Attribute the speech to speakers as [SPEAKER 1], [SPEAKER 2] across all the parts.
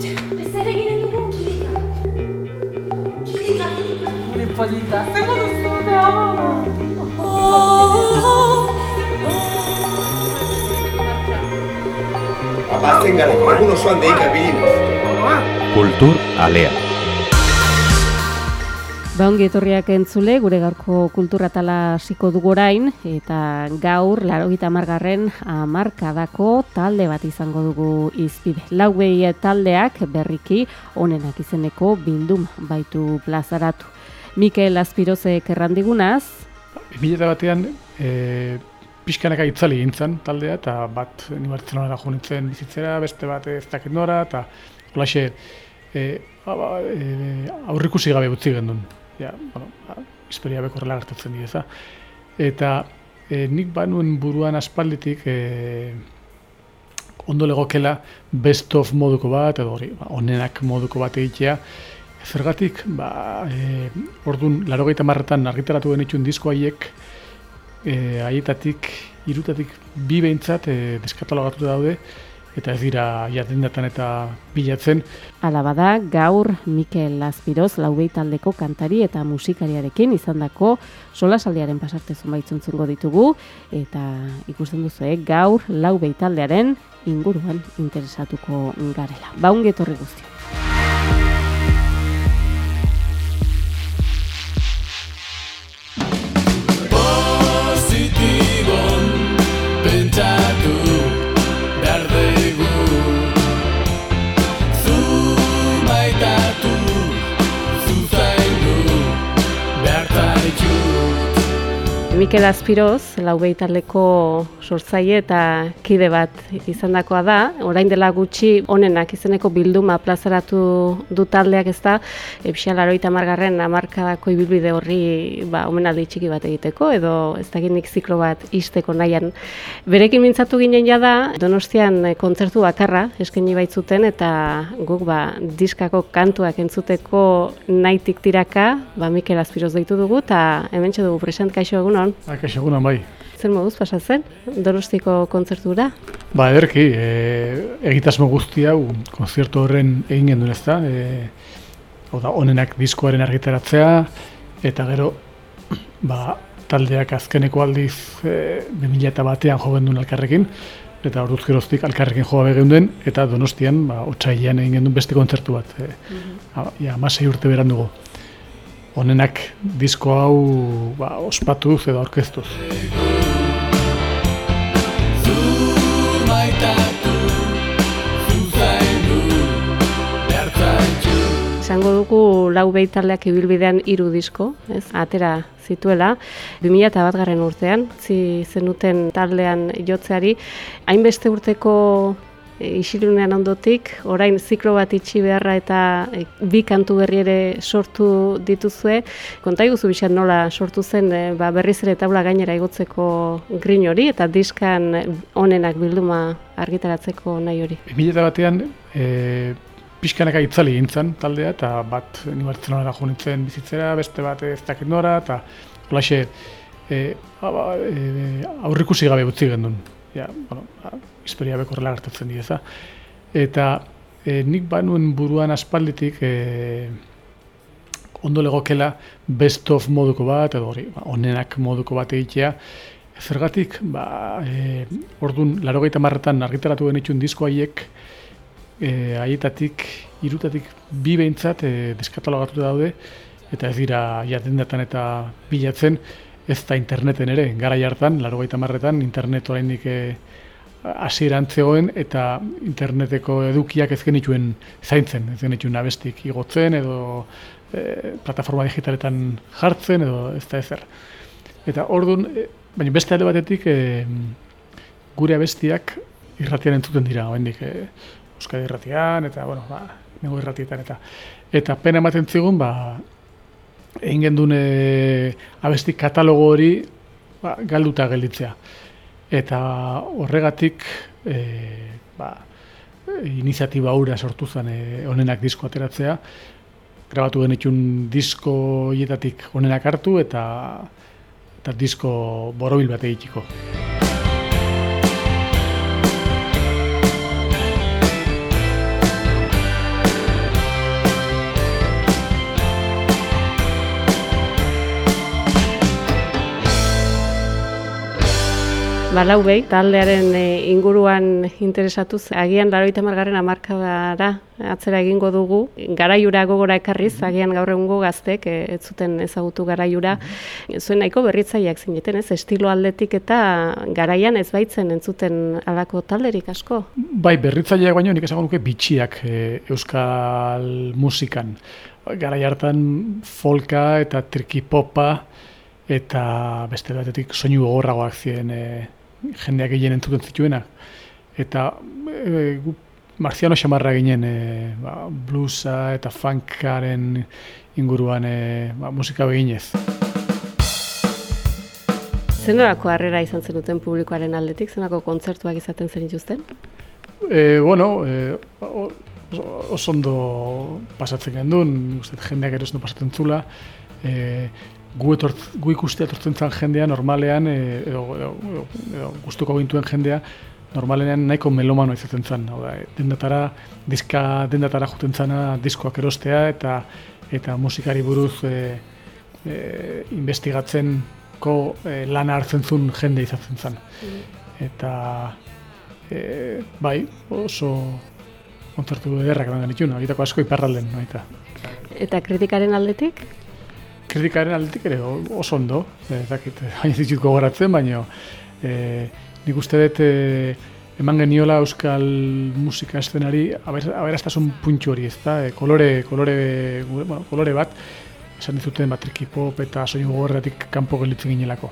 [SPEAKER 1] Zer egiten dugu kirika? Kirika, kirika.
[SPEAKER 2] Gure polita, zengo duzu, da?
[SPEAKER 3] Abasten gara, egun osoan deika bilinez.
[SPEAKER 4] Kultur Alea.
[SPEAKER 5] Ba ongi etorriak entzule, gure gaurko kulturatala hasiko dugu orain, eta gaur, laro gita margarren, amarkadako talde bat izango dugu izpide. Lau behi taldeak berriki onenak izeneko bildum baitu plazaratu. Mikel Azpirozek errandigunaz,
[SPEAKER 6] 2000 batean e, pixkanaka itzali gintzen taldea, eta bat ni Bartzelonara jo bizitzera, beste bat ez dakit nora, eta holaxe e, ba, ba, e, aurrikusi gabe utzi gendun. Ja, bueno, ba, historia bekorrela gertatzen dira, Eta e, nik banuen buruan aspalditik e, ondo legokela best of moduko bat, edo hori, ba, onenak moduko bat egitea, Zergatik, ba, e, orduan, laro marretan argitaratu genitxun disko haiek, e, haietatik, irutatik bi behintzat e, deskatalogatuta daude, eta ez dira jatendatan eta bilatzen.
[SPEAKER 5] Ala bada, gaur Mikel Azpiroz laubei taldeko kantari eta musikariarekin izandako solasaldiaren pasarte zunbaitzuntzungo ditugu, eta ikusten duzu, eh, gaur laubei taldearen inguruan interesatuko garela. Baungi etorri Mikel Azpiroz, laubei taldeko sortzaile eta kide bat izandakoa da. Orain dela gutxi onenak izeneko bilduma plazaratu du taldeak ez da, Epsia laroita margarren amarkadako ibilbide horri ba, omenaldi txiki bat egiteko, edo ez dakinik ziklo bat isteko nahian. Berekin mintzatu ginen jada, donostian kontzertu bakarra eskaini baitzuten, eta guk ba, diskako kantuak entzuteko nahitik tiraka, ba, Mikel Azpiroz deitu dugu, eta hemen dugu present kaixo egunon.
[SPEAKER 6] Akaix egunan bai.
[SPEAKER 5] Zer moduz pasatzen, donostiko kontzertura?
[SPEAKER 6] Ba, ederki, e, egitasmo guzti hau, konzertu horren egin gendun ez da, e, hau da, onenak diskoaren argitaratzea, eta gero, ba, taldeak azkeneko aldiz e, 2000 eta batean jo gendun alkarrekin, eta orduz geroztik alkarrekin joa begeunden, eta donostian, ba, otsailean egin gendun beste kontzertu bat. E, a- ja, amasei urte beran dugu. Honenak disko hau ba, ospatuz edo aurkeztuz.
[SPEAKER 5] Esango dugu lau taldeak ibilbidean hiru disko, ez? Atera zituela 2001 garren urtean, zi zenuten taldean jotzeari, hainbeste urteko isilunean ondotik, orain ziklo bat itxi beharra eta e, bi kantu berri ere sortu dituzue. Konta iguzu bixan nola sortu zen e, ba, berriz ere taula gainera igotzeko grin hori eta diskan onenak bilduma argitaratzeko nahi hori.
[SPEAKER 6] 2000 batean, e, pixkanaka itzali gintzen taldea, eta bat ni Bartzelonara jo nintzen bizitzera, beste bat ez dakit nora, eta holaxe e, ba, e, aurrikusi gabe utzi gendun. Ja, bueno, historia bekorrela gertatzen dira, Eta e, nik banuen buruan aspalditik e, ondo legokela best of moduko bat, edo hori, ba, onenak moduko bat egitea, Zergatik, ba, e, orduan, laro marretan argitaratu genitxun disko haiek, e, haietatik, irutatik bi behintzat e, deskatalogatuta daude, eta ez dira jatendatan eta bilatzen, ez da interneten ere, gara hartan, laro marretan, internet oraindik e, hasieran zegoen, eta interneteko edukiak ez genituen zaintzen, ez genituen abestik igotzen, edo e, plataforma digitaletan jartzen, edo ez da ezer. Eta orduan, e, baina beste alde batetik, e, gure abestiak irratian entzuten dira, oraindik e, Euskadi irratian, eta, bueno, ba, nego irratietan, eta eta pena ematen zigun, ba, egin gendun e, abesti katalogo hori ba, galduta gelditzea. Eta horregatik, e, ba, iniziatiba hura sortu zen e, onenak disko ateratzea, grabatu genitun disko hietatik onenak hartu, eta eta disko borobil bat egitiko.
[SPEAKER 5] Balaubei, taldearen e, inguruan interesatuz, agian laroita margarren amarkadara atzera egingo dugu, garaiura gogora ekarriz, agian gaur egungo gaztek e, ez zuten ezagutu garaiura. Zuen nahiko berritzaileak zineten, ez? Estilo aldetik eta garaian ez baitzen entzuten alako talderik asko.
[SPEAKER 6] Bai, berritzaileak baino nik esango nuke bitxiak e, euskal musikan. Garai hartan folka eta trikipopa eta beste batetik soinu gogorragoak ziren e, jendeak gehien entzuten zituenak. Eta e, gu marziano xamarra ginen e, ba, bluesa eta funkaren inguruan e, ba, musika beginez.
[SPEAKER 5] Zenorako harrera izan zenuten publikoaren aldetik, zenako kontzertuak izaten zen dituzten?
[SPEAKER 6] E, bueno, e, oso ondo pasatzen gendun, uste, jendeak ere oso ondo pasatzen zula, e, gu, etort, gu ikustea etortzen zen jendea normalean, e, edo, edo, edo, edo gustuko gintuen jendea, normalean nahiko melomano izaten zen. Hau da, dendatara, diska dendatara juten zana diskoak erostea eta eta musikari buruz e, e, investigatzeko e, lana hartzen zuen jende izaten zen. Eta e, bai, oso kontzertu ederrak eman genituen, egiteko asko iparralden, baita.
[SPEAKER 5] Eta kritikaren aldetik?
[SPEAKER 6] Kritikaren aldetik ere oso ondo, ez dakit, hain ditut gogoratzen, baina e, nik uste dut e, eman geniola euskal musika eszenari aber, aberastasun puntxu hori, ez da, e, kolore, kolore, bueno, kolore bat, esan dizuten batriki pop eta soinu gogorratik kanpo gelditzen ginelako.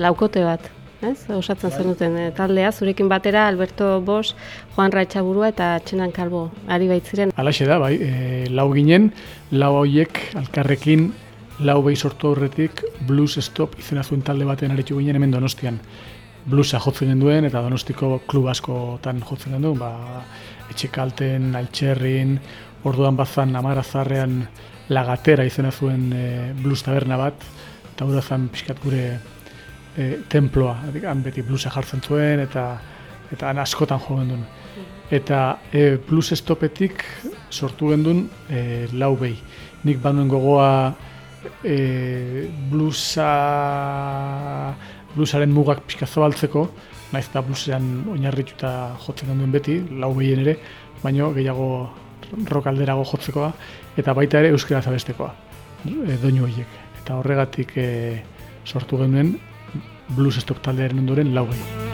[SPEAKER 5] Laukote bat, ez? Osatzen zenuten e, taldea, zurekin batera Alberto Bosch, Juan Raitxaburua eta Txenan Kalbo ari baitziren.
[SPEAKER 6] Alaxe da, bai, e, lau ginen, lau horiek alkarrekin lau behi sortu aurretik Blues Stop izena zuen talde baten aritu ginen hemen donostian. Bluesa jotzen genduen eta donostiko klub askotan jotzen genduen, ba, etxekalten, altxerrin, orduan bazan amarazarrean lagatera izena zuen e, blues taberna bat, eta hori zan pixkat gure e, temploa, han beti bluesa jartzen zuen eta eta han askotan jo genduen. Eta e, blues stopetik sortu gendun e, lau behi. Nik banuen gogoa e, bluesa, bluesaren mugak pixka zabaltzeko, naiz eta bluesean oinarrituta jotzen genduen beti, lau behien ere, baino gehiago rock alderago jotzekoa, eta baita ere euskara zabestekoa, e, doinu horiek. Eta horregatik e, sortu genuen blues stop taldearen ondoren lau behi.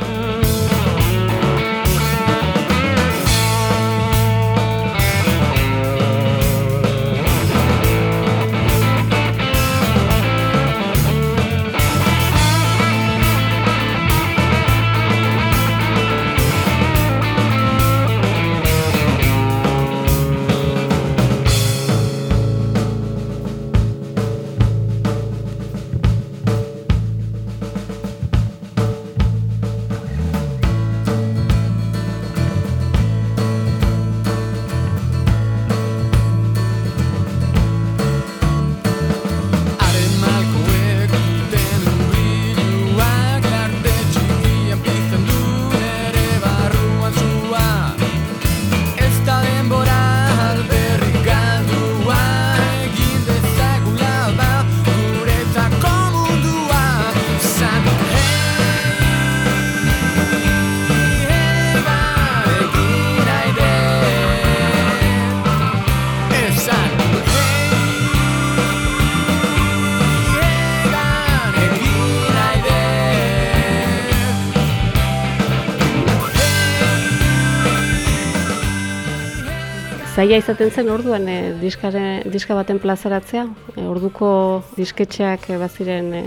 [SPEAKER 5] Zaila izaten zen orduan e, diskare, diska baten plazaratzea, e, orduko disketxeak baziren e,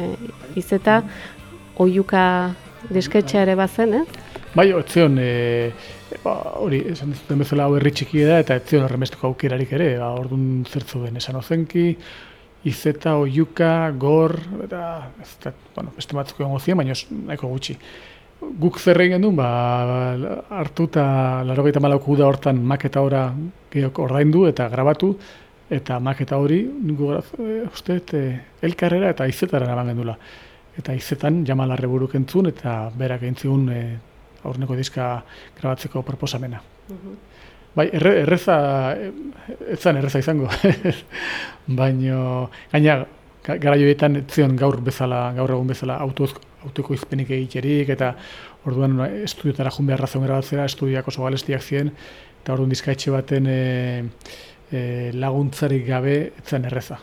[SPEAKER 5] izeta, oiuka disketxea ere bazen, ez?
[SPEAKER 6] Bai, etzion, e, ba, hori, esan dizuten bezala hau herri txiki da, eta etzion horremesteko aukerarik ere, ba, orduan zertzu den, esan ozenki, izeta, oiuka, gor, eta, ez da, bueno, beste batzuk egongo ziren, baina nahiko gutxi. Guk zer egin genuen, ba, hartu eta larogeita malauko uda hortan maketa ora gehiok ordaindu eta grabatu, eta maketa hori, ningu gara, e, uste, dut, e, elkarrera eta izetara eman gendula. Eta izetan jamalarre buruk entzun, eta berak entzun e, aurreneko diska grabatzeko proposamena. Bai, erre, erreza, eh, ez zen erreza izango, baino, gaina, ga- gara joietan ez zion gaur bezala, gaur egun bezala, auto, autoko izpenik egiterik, eta orduan ba, estudiotara jun behar razon grabatzera, estudiak oso galestiak ziren, eta orduan dizkaitxe baten e, e, laguntzarik gabe etzen erreza.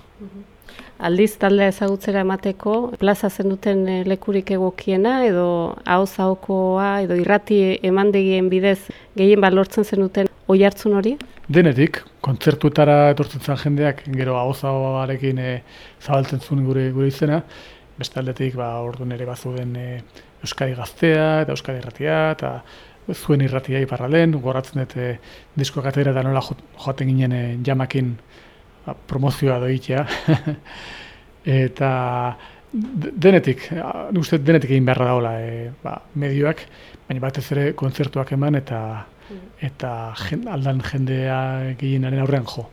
[SPEAKER 5] Aldiz taldea ezagutzera emateko, plaza zen duten eh, lekurik egokiena, edo hau zaokoa, edo irrati emandegien bidez gehien balortzen zen duten oi hartzun hori?
[SPEAKER 6] Denetik, kontzertuetara etortzen zen jendeak, gero ahozaoarekin e, zabaltzen zuen gure gure izena, beste aldetik, ba, orduan ere bazuden e, Euskadi Gaztea eta Euskadi Irratia, eta zuen irratia iparralen, goratzen dut e, disko katera eta nola jo- joaten ginen e, jamakin ba, promozioa doitea. eta de- denetik, uste denetik egin beharra daola e, ba, medioak, baina batez ere kontzertuak eman eta eta jen, aldan jendea gehienaren aurrean jo.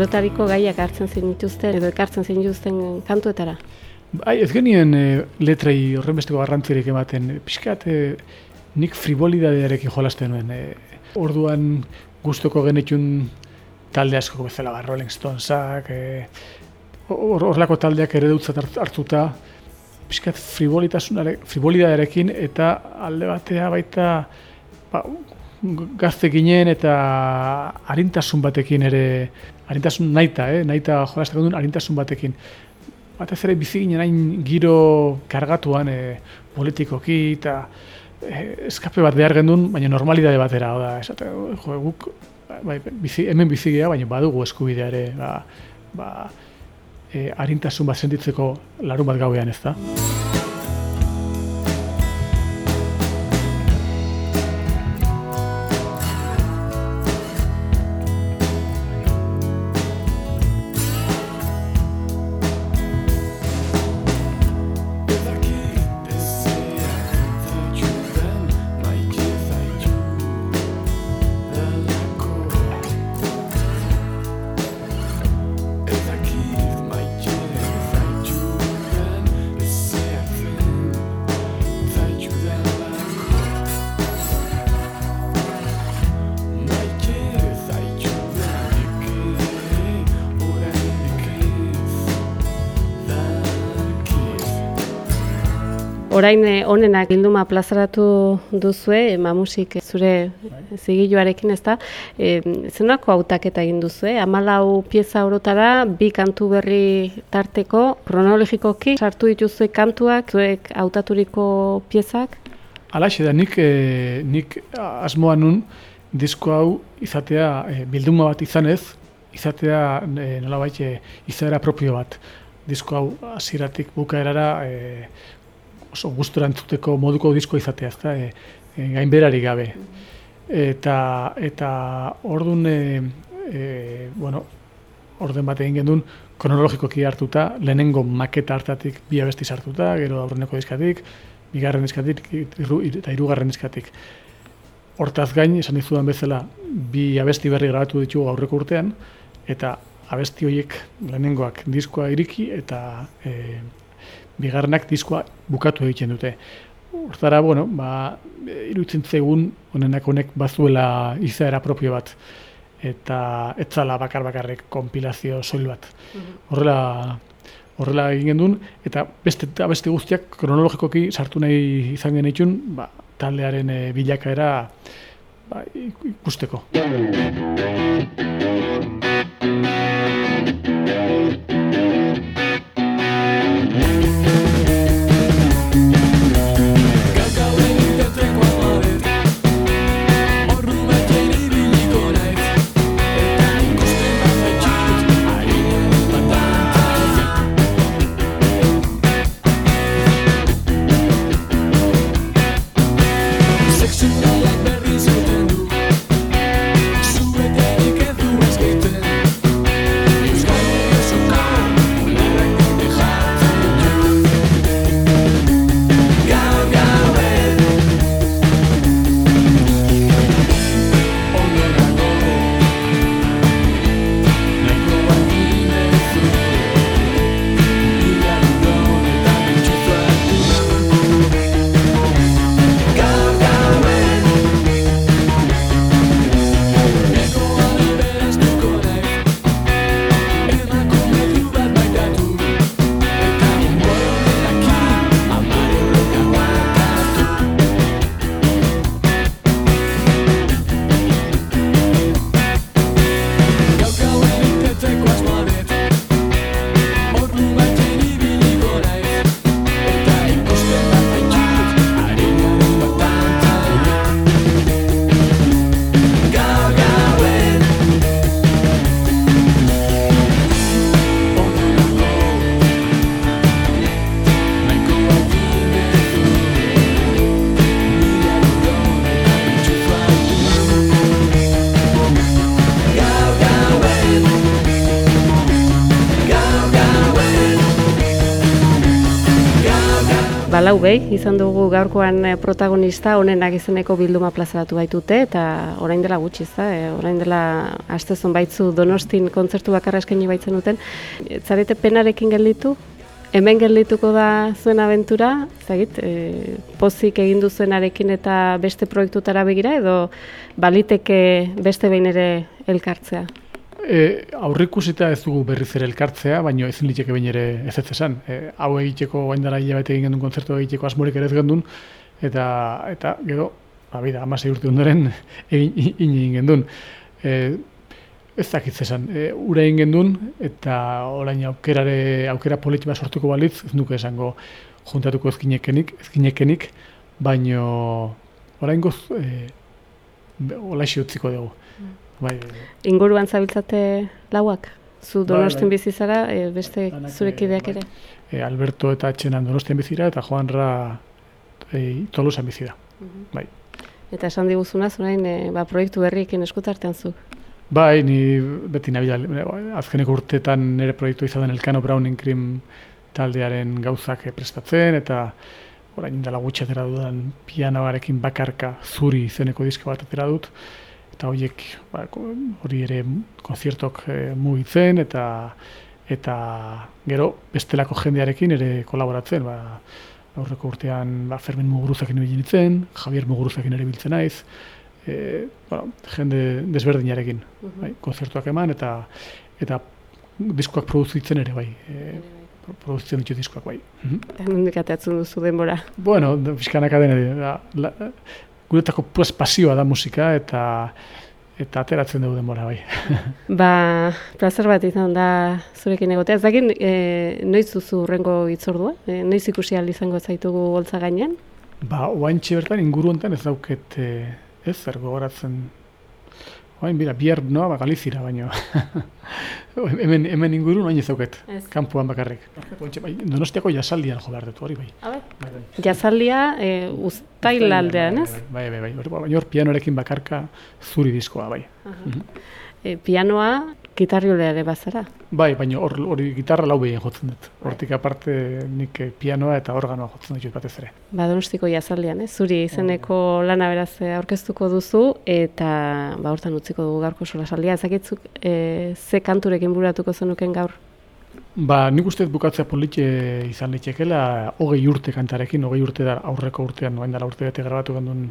[SPEAKER 5] Orotariko gaiak hartzen zinituzten, edo ekartzen zinituzten kantuetara?
[SPEAKER 6] Bai, ez genien e, letrei horrenbesteko garrantzirik ematen, pixkat e, nik frivolidadearekin jolasten nuen. E, orduan gustoko genitun talde asko bezala, ba, Rolling Stonesak, e, hor- horrelako taldeak ere dutzat hart- hartuta, pixkat frivolitasunare, frivolidadearekin eta alde batea baita ba, gazte ginen eta arintasun batekin ere, arintasun naita, eh? naita jolasteko duen arintasun batekin. Batez ere bizi ginen hain giro kargatuan e, politikoki eta e, eskape bat behar gendun, baina normalidade batera, hau da, esate, jo, guk bai, bizi, hemen bizi gea, baina badugu eskubidea ere, ba, ba, e, arintasun bat sentitzeko larun bat gauean ez da.
[SPEAKER 5] Orain eh, onenak bilduma plazaratu duzue, mamusik eh, zure zigiluarekin ez da, e, zenako hautaketa egin duzue, amalau pieza orotara, bi kantu berri tarteko, kronologikoki sartu dituzue kantuak, zuek hautaturiko piezak,
[SPEAKER 6] Alaxe da, nik, e, nik asmoa nun disko hau izatea e, bilduma bat izanez, izatea e, nolabait e, izaera propio bat. Disko hau hasieratik bukaerara e, oso gustura entzuteko moduko disko izatea, ezta, e, e, gainberari gabe. Eta, eta ordun e, e, bueno, orden bat egin gendun, kronologikoki hartuta, lehenengo maketa hartatik bi abesti sartuta, gero aurreneko diskatik, bigarren diskatik iru, eta hirugarren diskatik. Hortaz gain, esan dizudan bezala, bi abesti berri grabatu ditugu aurreko urtean, eta abesti horiek lehenengoak diskoa iriki eta e, bigarrenak diskoa bukatu egiten dute. Hortara, bueno, ba, iruditzen zegun honenak honek bazuela izaera propio bat eta etzala bakar bakarrik konpilazio soil bat. Horrela horrela egin gendun eta beste abesti guztiak kronologikoki sartu nahi izan genitun, ba, taldearen e, bilakaera ba, ik- ikusteko.
[SPEAKER 5] Behi, izan dugu gaurkoan eh, protagonista honenak izeneko bilduma plazaratu baitute, eta orain dela gutxi, ez da? E, orain dela astezon baitzu donostin kontzertu bakarra eskaini baitzen duten. E, Zarete penarekin gelditu? Hemen geldituko da zuen abentura, zagit, e, pozik egin duzuenarekin eta beste proiektutara begira, edo baliteke beste behin ere elkartzea?
[SPEAKER 6] E, aurrikusita ez dugu berriz ere elkartzea, baino ezin liteke behin ere ez ez esan. E, hau egiteko, guain dara hilabete egin gendun kontzertu egiteko asmorik ere ez gendun, eta, eta gero, ba, bida, amasei urte ondoren egin, egin gendun. E, ez dakit esan, e, ura egin gendun, eta orain aukerare, aukera politi bat sortuko balitz, ez nuke esango juntatuko ezkinekenik, ezkinekenik, baino orain goz, e, olaixi utziko dugu. Bai,
[SPEAKER 5] Inguruan zabiltzate lauak? Zu
[SPEAKER 6] Bai,
[SPEAKER 5] donostin
[SPEAKER 6] bai.
[SPEAKER 5] bizi zara, e, beste
[SPEAKER 6] Danak,
[SPEAKER 5] zure kideak
[SPEAKER 6] bai.
[SPEAKER 5] ere?
[SPEAKER 6] e, Alberto eta Etxenan donostian bizira, eta Joanra e, Tolosan bizi da. Bai.
[SPEAKER 5] Eta esan diguzunaz, orain e, ba, proiektu berriekin eskutartean zu.
[SPEAKER 6] Bai, ni beti nabila, azkeneko urteetan nire proiektu izan den Elkano Browning Cream taldearen gauzak eh, prestatzen, eta orain dela gutxi atera dudan pianoarekin bakarka zuri izeneko disko bat atera dut, eta horiek ba, hori ere konziertok e, mugitzen, eta eta gero bestelako jendearekin ere kolaboratzen, ba, aurreko urtean ba, Fermin Muguruzakin ibili nintzen, Javier Muguruzakin ere biltzen naiz, e, bueno, jende desberdinarekin, bai, konzertuak eman eta eta diskoak produzitzen ere bai, e, produzitzen ditu diskoak bai.
[SPEAKER 5] Eta nondik ateatzen duzu denbora.
[SPEAKER 6] Bueno, pixkanaka dena, da, la, guretako pues, pasioa da musika eta eta ateratzen dugu denbora bai.
[SPEAKER 5] Ba, plazer bat izan da zurekin egotea. Ez dakit, e, noiz duzu urrengo itzordua? E, noiz ikusi izango zaitugu holtza gainean?
[SPEAKER 6] Ba, oaintxe bertan inguru hontan ez dauket eh, ez zer gogoratzen Oain, bira, bihar noa, ba, Galizira, baino. hemen, hemen inguru noain ez dauket,
[SPEAKER 5] Ez.
[SPEAKER 6] kanpoan bakarrik. Bai, donostiako jasaldian jo behar dut, hori bai. Bai, bai.
[SPEAKER 5] Jazaldia e, uztail aldean, ez?
[SPEAKER 6] Bai, bai, bai, bai, baina hor pianorekin bakarka zuri diskoa, bai.
[SPEAKER 5] E, pianoa, gitarriolea ere bazara.
[SPEAKER 6] Bai, baina hor hori gitarra lau behien jotzen dut. Hortik aparte nik eh, pianoa eta organoa jotzen ditut batez ere.
[SPEAKER 5] Ba, donostiko jazaldian, ez? Zuri izeneko lana beraz eh, aurkeztuko duzu, eta ba, hortan utziko dugu gaurko solasaldia. Ezakitzuk, e, ze kanturekin buratuko zenuken gaur?
[SPEAKER 6] Ba, nik uste bukatzea politxe izan litxekela, hogei urte kantarekin, hogei urte da aurreko urtean, noen dela urte bete grabatu gendun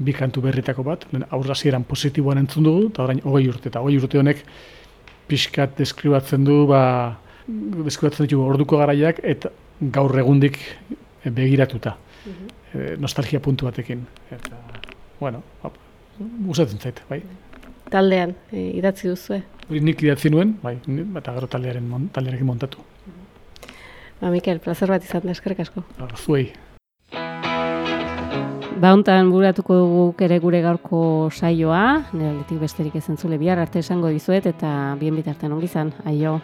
[SPEAKER 6] bi kantu berritako bat, aurra hasieran positiboan entzun dugu, eta orain hogei urte, eta hogei urte honek pixkat deskribatzen du, ba, deskribatzen ditu orduko garaiak, eta gaur egundik begiratuta, e, nostalgia puntu batekin. Eta, bueno, hop, gustatzen zait, bai.
[SPEAKER 5] Taldean, e, idatzi duzue.
[SPEAKER 6] Hori nik idatzi nuen, bai, eta gero taldearen, taldearekin montatu.
[SPEAKER 5] Ba, Mikel, plazer bat izan da, eskerrik asko.
[SPEAKER 6] Ba, Zuei.
[SPEAKER 5] Ba, hontan buratuko dugu ere gure gaurko saioa, nire besterik ez entzule bihar arte esango dizuet, eta bien bitartean ongi izan, aio.